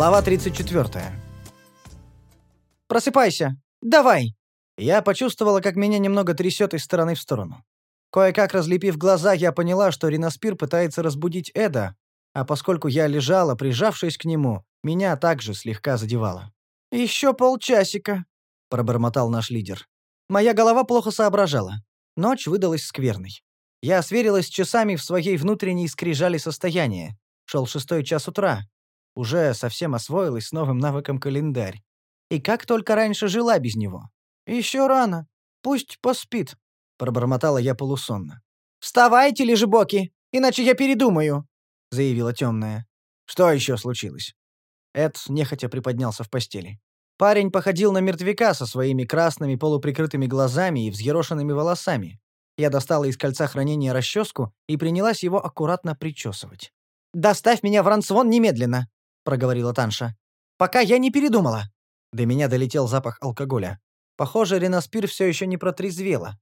Глава 34. «Просыпайся! Давай!» Я почувствовала, как меня немного трясет из стороны в сторону. Кое-как разлепив глаза, я поняла, что Ринаспир пытается разбудить Эда, а поскольку я лежала, прижавшись к нему, меня также слегка задевало. «Еще полчасика», — пробормотал наш лидер. Моя голова плохо соображала. Ночь выдалась скверной. Я сверилась с часами в своей внутренней скрижали состояния. Шел шестой час утра. Уже совсем освоилась с новым навыком календарь. И как только раньше жила без него. «Еще рано. Пусть поспит», — пробормотала я полусонно. «Вставайте, лежебоки, иначе я передумаю», — заявила темная. «Что еще случилось?» Эд нехотя приподнялся в постели. Парень походил на мертвяка со своими красными полуприкрытыми глазами и взъерошенными волосами. Я достала из кольца хранения расческу и принялась его аккуратно причесывать. «Доставь меня в Рансвон немедленно!» — проговорила Танша. «Пока я не передумала». До меня долетел запах алкоголя. Похоже, Ренаспир все еще не протрезвела.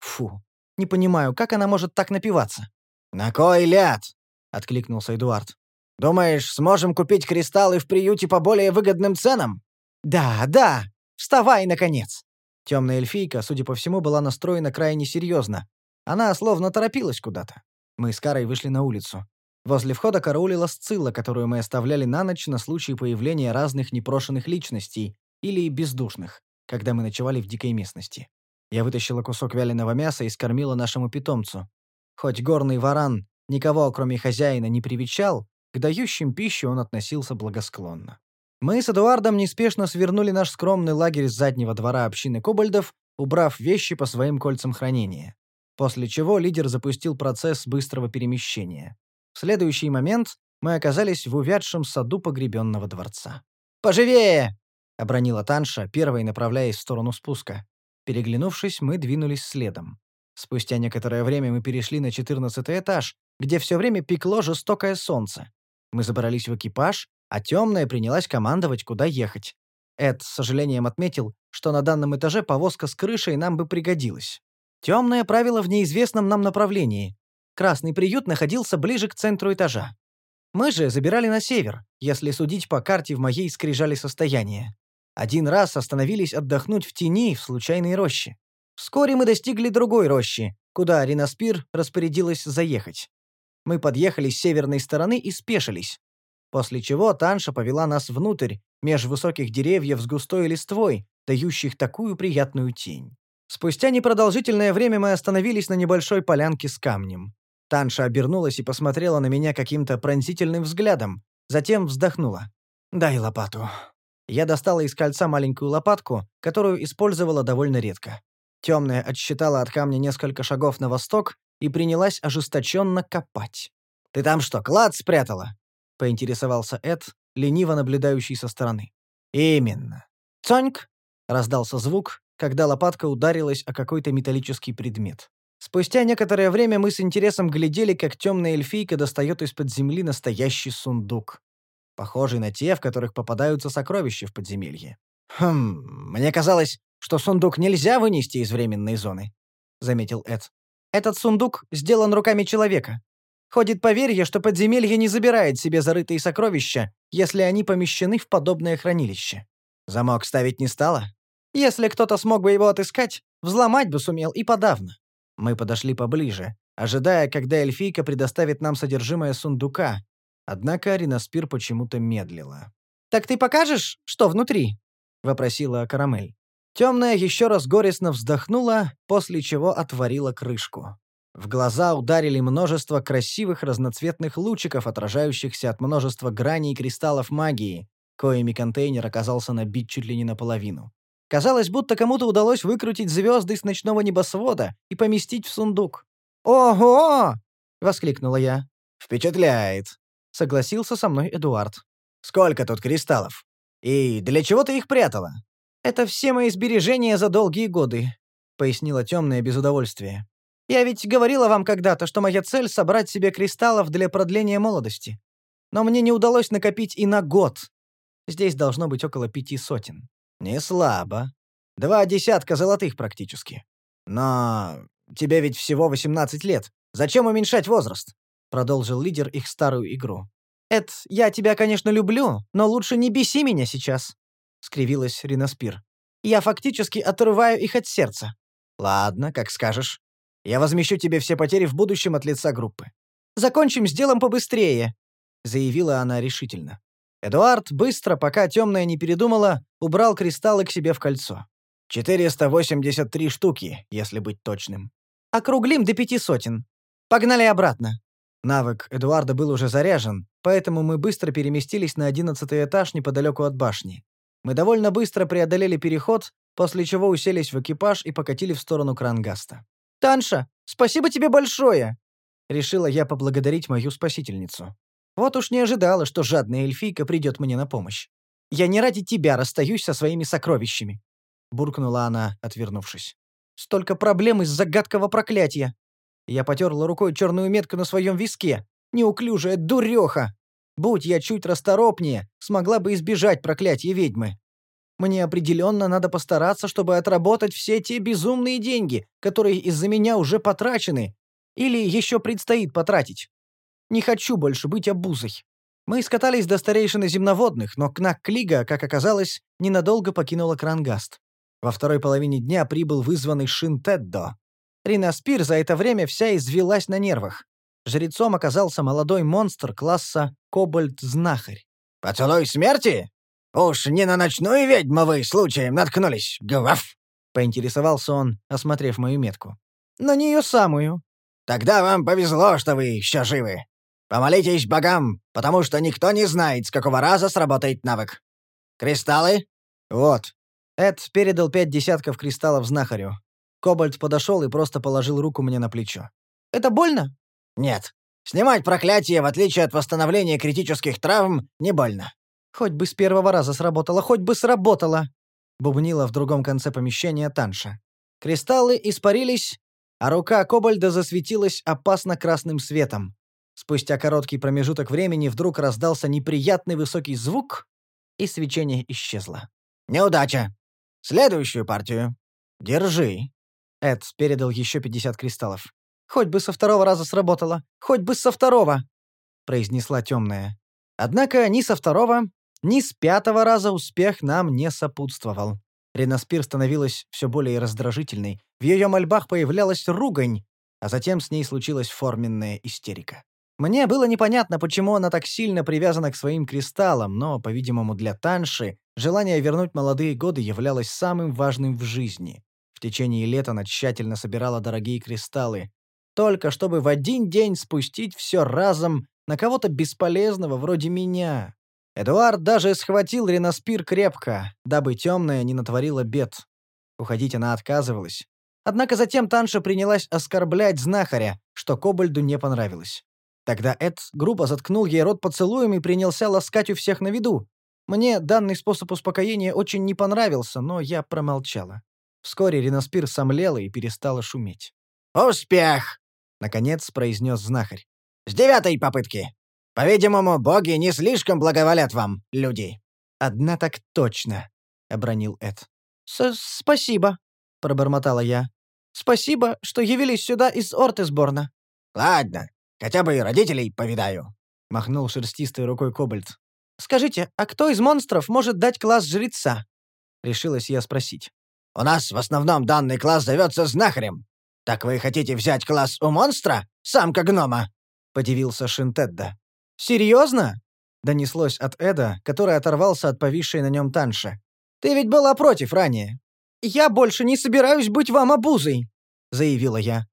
Фу, не понимаю, как она может так напиваться. «На кой ляд?» — откликнулся Эдуард. «Думаешь, сможем купить кристаллы в приюте по более выгодным ценам?» «Да, да! Вставай, наконец!» Темная эльфийка, судя по всему, была настроена крайне серьезно. Она словно торопилась куда-то. Мы с Карой вышли на улицу. Возле входа караулила сцилла, которую мы оставляли на ночь на случай появления разных непрошенных личностей или бездушных, когда мы ночевали в дикой местности. Я вытащила кусок вяленого мяса и скормила нашему питомцу. Хоть горный варан никого, кроме хозяина, не привечал, к дающим пищу он относился благосклонно. Мы с Эдуардом неспешно свернули наш скромный лагерь с заднего двора общины кобальдов, убрав вещи по своим кольцам хранения. После чего лидер запустил процесс быстрого перемещения. В следующий момент мы оказались в увядшем саду погребенного дворца. «Поживее!» — обронила Танша, первой направляясь в сторону спуска. Переглянувшись, мы двинулись следом. Спустя некоторое время мы перешли на четырнадцатый этаж, где все время пекло жестокое солнце. Мы забрались в экипаж, а темная принялась командовать, куда ехать. Эд с сожалением отметил, что на данном этаже повозка с крышей нам бы пригодилась. Темная правила в неизвестном нам направлении, Красный приют находился ближе к центру этажа. Мы же забирали на север, если судить по карте в моей скрижали состояния. Один раз остановились отдохнуть в тени в случайной роще. Вскоре мы достигли другой рощи, куда Ринаспир распорядилась заехать. Мы подъехали с северной стороны и спешились. После чего Танша повела нас внутрь, меж высоких деревьев с густой листвой, дающих такую приятную тень. Спустя непродолжительное время мы остановились на небольшой полянке с камнем. Танша обернулась и посмотрела на меня каким-то пронзительным взглядом, затем вздохнула. «Дай лопату». Я достала из кольца маленькую лопатку, которую использовала довольно редко. Темная отсчитала от камня несколько шагов на восток и принялась ожесточенно копать. «Ты там что, клад спрятала?» — поинтересовался Эд, лениво наблюдающий со стороны. «Именно». «Цоньк!» — раздался звук, когда лопатка ударилась о какой-то металлический предмет. Спустя некоторое время мы с интересом глядели, как темная эльфийка достает из-под земли настоящий сундук. Похожий на те, в которых попадаются сокровища в подземелье. «Хм, мне казалось, что сундук нельзя вынести из временной зоны», — заметил Эд. «Этот сундук сделан руками человека. Ходит поверье, что подземелье не забирает себе зарытые сокровища, если они помещены в подобное хранилище. Замок ставить не стало? Если кто-то смог бы его отыскать, взломать бы сумел и подавно. Мы подошли поближе, ожидая, когда эльфийка предоставит нам содержимое сундука. Однако Ринаспир почему-то медлила. «Так ты покажешь, что внутри?» — вопросила Карамель. Темная еще раз горестно вздохнула, после чего отворила крышку. В глаза ударили множество красивых разноцветных лучиков, отражающихся от множества граней кристаллов магии, коими контейнер оказался набит чуть ли не наполовину. Казалось, будто кому-то удалось выкрутить звезды с ночного небосвода и поместить в сундук. «Ого!» — воскликнула я. «Впечатляет», — согласился со мной Эдуард. «Сколько тут кристаллов? И для чего ты их прятала?» «Это все мои сбережения за долгие годы», — пояснила темная без удовольствия. «Я ведь говорила вам когда-то, что моя цель — собрать себе кристаллов для продления молодости. Но мне не удалось накопить и на год. Здесь должно быть около пяти сотен. «Не слабо. Два десятка золотых практически. Но тебе ведь всего 18 лет. Зачем уменьшать возраст?» Продолжил лидер их старую игру. «Эд, я тебя, конечно, люблю, но лучше не беси меня сейчас», — скривилась Ринаспир. «Я фактически отрываю их от сердца». «Ладно, как скажешь. Я возмещу тебе все потери в будущем от лица группы. Закончим с делом побыстрее», — заявила она решительно. Эдуард быстро, пока темная не передумала, убрал кристаллы к себе в кольцо. 483 штуки, если быть точным. Округлим до пяти сотен. Погнали обратно. Навык Эдуарда был уже заряжен, поэтому мы быстро переместились на одиннадцатый этаж неподалеку от башни. Мы довольно быстро преодолели переход, после чего уселись в экипаж и покатили в сторону Крангаста. «Танша, спасибо тебе большое!» Решила я поблагодарить мою спасительницу. Вот уж не ожидала, что жадная эльфийка придет мне на помощь. «Я не ради тебя расстаюсь со своими сокровищами», — буркнула она, отвернувшись. «Столько проблем из-за гадкого проклятия. Я потерла рукой черную метку на своем виске. Неуклюжая дуреха! Будь я чуть расторопнее, смогла бы избежать проклятия ведьмы. Мне определенно надо постараться, чтобы отработать все те безумные деньги, которые из-за меня уже потрачены, или еще предстоит потратить. Не хочу больше быть обузой. Мы скатались до старейшины земноводных, но Кнак Клига, как оказалось, ненадолго покинула Крангаст. Во второй половине дня прибыл вызванный Шин Теддо. Рина Спир за это время вся извелась на нервах. Жрецом оказался молодой монстр класса Кобальт-Знахарь. «Поцелуй смерти? Уж не на ночную ведьму вы случаем наткнулись, гваф!» — поинтересовался он, осмотрев мою метку. «На нее самую». «Тогда вам повезло, что вы еще живы. Помолитесь богам, потому что никто не знает, с какого раза сработает навык. Кристаллы?» «Вот». Эд передал пять десятков кристаллов знахарю. Кобальт подошел и просто положил руку мне на плечо. «Это больно?» «Нет. Снимать проклятие, в отличие от восстановления критических травм, не больно». «Хоть бы с первого раза сработало, хоть бы сработало!» — бубнила в другом конце помещения Танша. Кристаллы испарились, а рука Кобальда засветилась опасно красным светом. Спустя короткий промежуток времени вдруг раздался неприятный высокий звук, и свечение исчезло. «Неудача. Следующую партию. Держи». Эд передал еще 50 кристаллов. «Хоть бы со второго раза сработало! Хоть бы со второго!» — произнесла темная. Однако ни со второго, ни с пятого раза успех нам не сопутствовал. Ренаспир становилась все более раздражительной, в ее мольбах появлялась ругань, а затем с ней случилась форменная истерика. Мне было непонятно, почему она так сильно привязана к своим кристаллам, но, по-видимому, для Танши желание вернуть молодые годы являлось самым важным в жизни течение лета она тщательно собирала дорогие кристаллы, только чтобы в один день спустить все разом на кого-то бесполезного вроде меня. Эдуард даже схватил Ренаспир крепко, дабы темная не натворила бед. Уходить она отказывалась. Однако затем Танша принялась оскорблять знахаря, что Кобальду не понравилось. Тогда Эд грубо заткнул ей рот поцелуем и принялся ласкать у всех на виду. Мне данный способ успокоения очень не понравился, но я промолчала. Вскоре Ринаспир сомлела и перестала шуметь. «Успех!» — наконец произнес знахарь. «С девятой попытки! По-видимому, боги не слишком благоволят вам, люди!» «Одна так точно!» — обронил Эд. «Спасибо!» — пробормотала я. «Спасибо, что явились сюда из Ортесборна». «Ладно, хотя бы и родителей повидаю», — махнул шерстистой рукой Кобальт. «Скажите, а кто из монстров может дать класс жреца?» — решилась я спросить. У нас в основном данный класс зовется знахарем. Так вы хотите взять класс у монстра, самка гнома?» — подивился Шинтедда. «Серьезно?» — донеслось от Эда, который оторвался от повисшей на нем Танши. «Ты ведь была против ранее». «Я больше не собираюсь быть вам обузой», — заявила я.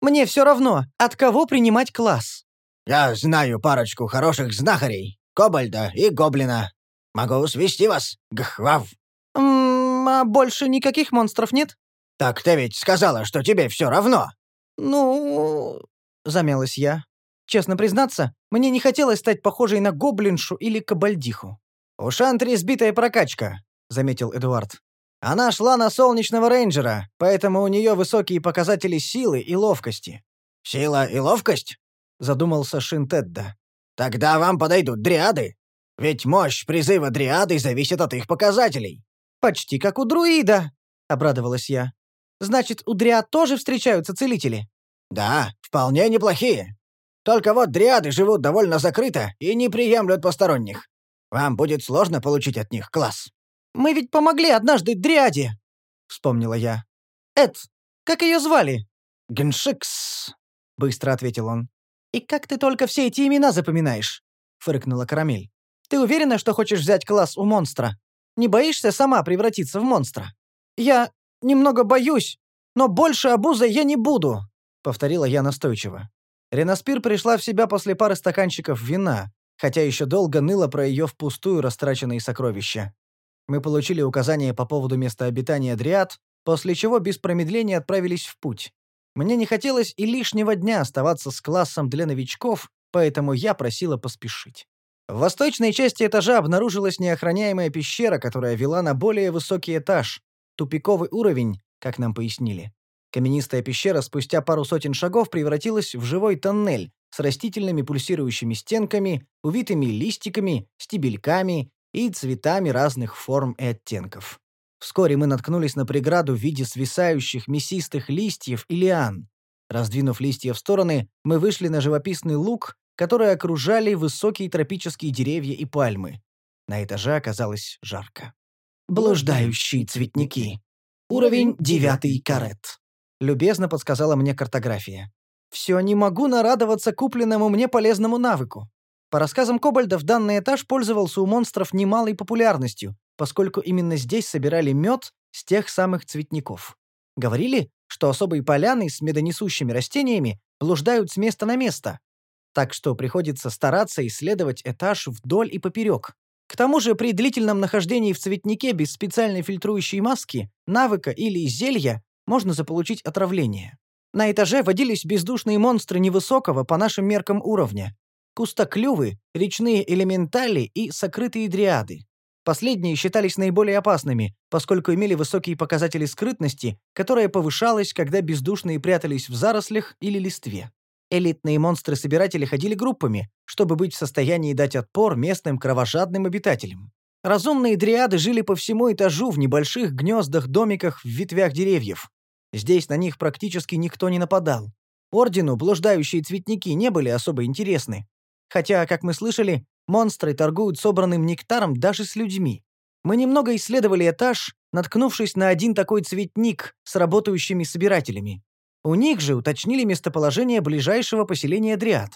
«Мне все равно, от кого принимать класс». «Я знаю парочку хороших знахарей, Кобальда и Гоблина. Могу свести вас, Гхвав». «Ммм, а больше никаких монстров нет?» «Так ты ведь сказала, что тебе все равно!» «Ну...» — замялась я. Честно признаться, мне не хотелось стать похожей на гоблиншу или кабальдиху. «У Шантри сбитая прокачка», — заметил Эдуард. «Она шла на солнечного рейнджера, поэтому у нее высокие показатели силы и ловкости». «Сила и ловкость?» — задумался Шинтедда. «Тогда вам подойдут дриады. Ведь мощь призыва дриады зависит от их показателей. «Почти как у друида», — обрадовалась я. «Значит, у дриад тоже встречаются целители?» «Да, вполне неплохие. Только вот дриады живут довольно закрыто и не приемлют посторонних. Вам будет сложно получить от них класс». «Мы ведь помогли однажды дриаде», — вспомнила я. «Эд, как ее звали?» «Гншикс», — быстро ответил он. «И как ты только все эти имена запоминаешь?» — фыркнула Карамель. «Ты уверена, что хочешь взять класс у монстра? Не боишься сама превратиться в монстра?» «Я немного боюсь, но больше обузой я не буду», — повторила я настойчиво. Ренаспир пришла в себя после пары стаканчиков вина, хотя еще долго ныла про ее впустую растраченные сокровища. Мы получили указания по поводу места обитания Дриад, после чего без промедления отправились в путь. Мне не хотелось и лишнего дня оставаться с классом для новичков, поэтому я просила поспешить. В восточной части этажа обнаружилась неохраняемая пещера, которая вела на более высокий этаж, тупиковый уровень, как нам пояснили. Каменистая пещера спустя пару сотен шагов превратилась в живой тоннель с растительными пульсирующими стенками, увитыми листиками, стебельками и цветами разных форм и оттенков. Вскоре мы наткнулись на преграду в виде свисающих мясистых листьев и лиан. Раздвинув листья в стороны, мы вышли на живописный луг, который окружали высокие тропические деревья и пальмы. На этаже оказалось жарко. Блуждающие цветники. Уровень девятый карет любезно подсказала мне картография. Все не могу нарадоваться купленному мне полезному навыку. По рассказам Кобальдов, данный этаж пользовался у монстров немалой популярностью, поскольку именно здесь собирали мед с тех самых цветников. Говорили, что особые поляны с медонесущими растениями блуждают с места на место, так что приходится стараться исследовать этаж вдоль и поперек. К тому же при длительном нахождении в цветнике без специальной фильтрующей маски, навыка или зелья можно заполучить отравление. На этаже водились бездушные монстры невысокого по нашим меркам уровня. Кустоклювы, речные элементали и сокрытые дриады. Последние считались наиболее опасными, поскольку имели высокие показатели скрытности, которая повышалась, когда бездушные прятались в зарослях или листве. Элитные монстры-собиратели ходили группами, чтобы быть в состоянии дать отпор местным кровожадным обитателям. Разумные дриады жили по всему этажу в небольших гнездах-домиках в ветвях деревьев. Здесь на них практически никто не нападал. Ордену блуждающие цветники не были особо интересны. Хотя, как мы слышали, монстры торгуют собранным нектаром даже с людьми. Мы немного исследовали этаж, наткнувшись на один такой цветник с работающими собирателями. У них же уточнили местоположение ближайшего поселения Дриад.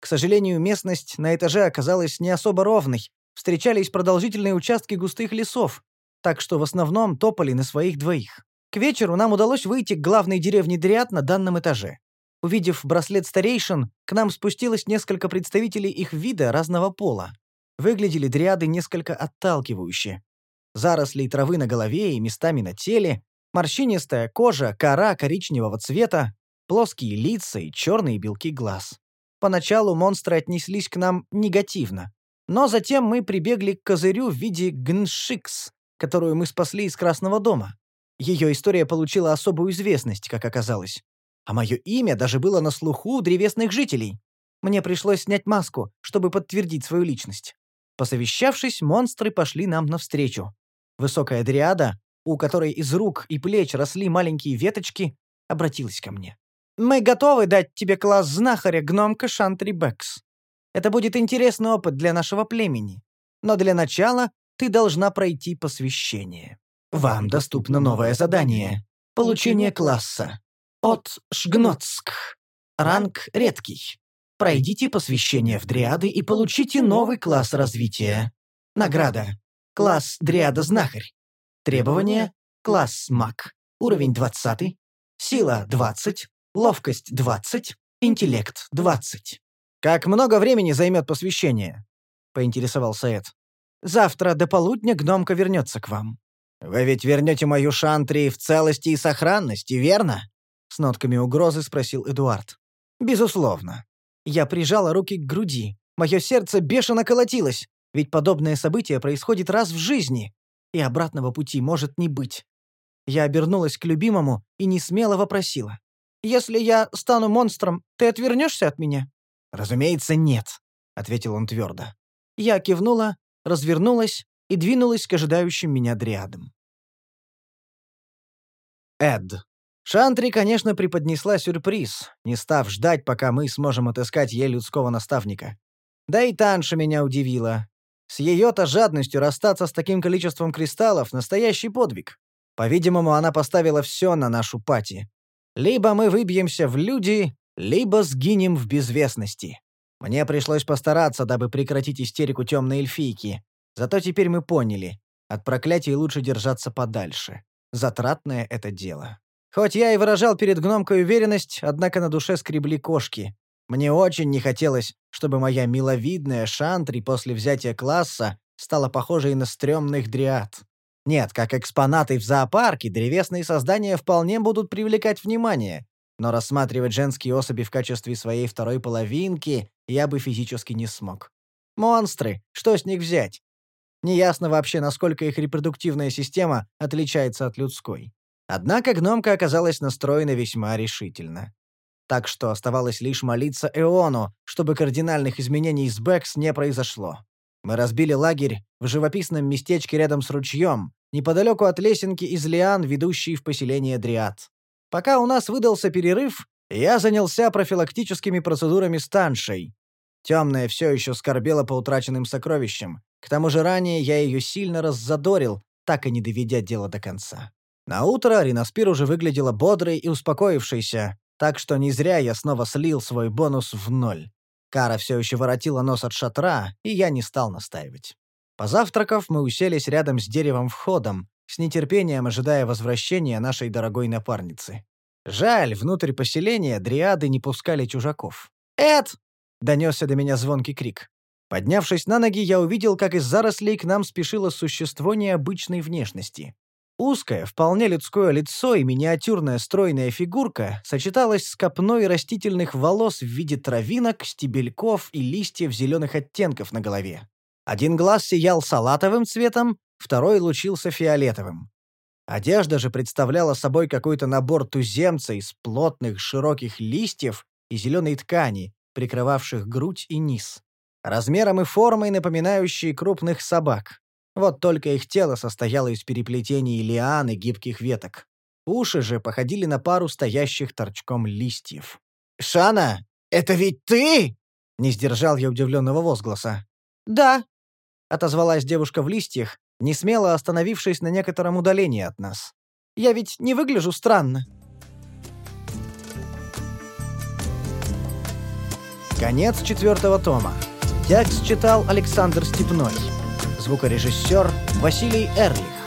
К сожалению, местность на этаже оказалась не особо ровной, встречались продолжительные участки густых лесов, так что в основном топали на своих двоих. К вечеру нам удалось выйти к главной деревне Дриад на данном этаже. Увидев браслет старейшин, к нам спустилось несколько представителей их вида разного пола. Выглядели дриады несколько отталкивающе. Заросли травы на голове и местами на теле, морщинистая кожа, кора коричневого цвета, плоские лица и черные белки глаз. Поначалу монстры отнеслись к нам негативно. Но затем мы прибегли к козырю в виде гншикс, которую мы спасли из Красного дома. Ее история получила особую известность, как оказалось. А мое имя даже было на слуху у древесных жителей. Мне пришлось снять маску, чтобы подтвердить свою личность. Посовещавшись, монстры пошли нам навстречу. Высокая дриада, у которой из рук и плеч росли маленькие веточки, обратилась ко мне. «Мы готовы дать тебе класс знахаря гномка Шантри Бэкс. Это будет интересный опыт для нашего племени. Но для начала ты должна пройти посвящение». Вам доступно новое задание. Получение класса. От Шгноцк. Ранг редкий. Пройдите посвящение в Дриады и получите новый класс развития. Награда. Класс Дриада-знахарь. Требования. Класс маг. Уровень 20. Сила 20. Ловкость 20. Интеллект 20. «Как много времени займет посвящение?» — поинтересовался Эд. «Завтра до полудня гномка вернется к вам. «Вы ведь вернете мою Шантри в целости и сохранности, верно?» С нотками угрозы спросил Эдуард. «Безусловно». Я прижала руки к груди. Мое сердце бешено колотилось, ведь подобное событие происходит раз в жизни, и обратного пути может не быть. Я обернулась к любимому и несмело вопросила. «Если я стану монстром, ты отвернешься от меня?» «Разумеется, нет», — ответил он твердо. Я кивнула, развернулась и двинулась к ожидающим меня дриадам. Эд. Шантри, конечно, преподнесла сюрприз, не став ждать, пока мы сможем отыскать ей людского наставника. Да и Танша меня удивила. С ее-то жадностью расстаться с таким количеством кристаллов — настоящий подвиг. По-видимому, она поставила все на нашу пати. Либо мы выбьемся в люди, либо сгинем в безвестности. Мне пришлось постараться, дабы прекратить истерику темной эльфийки. Зато теперь мы поняли, от проклятий лучше держаться подальше. Затратное это дело. Хоть я и выражал перед гномкой уверенность, однако на душе скребли кошки. Мне очень не хотелось, чтобы моя миловидная Шантри после взятия класса стала похожей на стрёмных дриад. Нет, как экспонаты в зоопарке, древесные создания вполне будут привлекать внимание, но рассматривать женские особи в качестве своей второй половинки я бы физически не смог. Монстры, что с них взять? Неясно вообще, насколько их репродуктивная система отличается от людской. Однако гномка оказалась настроена весьма решительно. Так что оставалось лишь молиться Эону, чтобы кардинальных изменений с Бэкс не произошло. Мы разбили лагерь в живописном местечке рядом с ручьем, неподалеку от лесенки из лиан, ведущей в поселение Дриад. Пока у нас выдался перерыв, я занялся профилактическими процедурами с Таншей. Темная все еще скорбела по утраченным сокровищам, к тому же ранее я ее сильно раззадорил, так и не доведя дело до конца. На утро Ринаспир уже выглядела бодрой и успокоившейся, так что не зря я снова слил свой бонус в ноль. Кара все еще воротила нос от шатра, и я не стал настаивать. Позавтракав, мы уселись рядом с деревом входом, с нетерпением ожидая возвращения нашей дорогой напарницы. Жаль, внутрь поселения дриады не пускали чужаков. «Эд!» — донесся до меня звонкий крик. Поднявшись на ноги, я увидел, как из зарослей к нам спешило существо необычной внешности. Узкое, вполне людское лицо и миниатюрная стройная фигурка сочеталась с копной растительных волос в виде травинок, стебельков и листьев зеленых оттенков на голове. Один глаз сиял салатовым цветом, второй лучился фиолетовым. Одежда же представляла собой какой-то набор туземца из плотных широких листьев и зеленой ткани, прикрывавших грудь и низ размером и формой напоминающие крупных собак. Вот только их тело состояло из переплетений лиан и гибких веток. Уши же походили на пару стоящих торчком листьев. «Шана, это ведь ты?» — не сдержал я удивленного возгласа. «Да», — отозвалась девушка в листьях, не смело остановившись на некотором удалении от нас. «Я ведь не выгляжу странно». Конец четвертого тома. Текст читал Александр Степной. Звукорежиссер Василий Эрлих.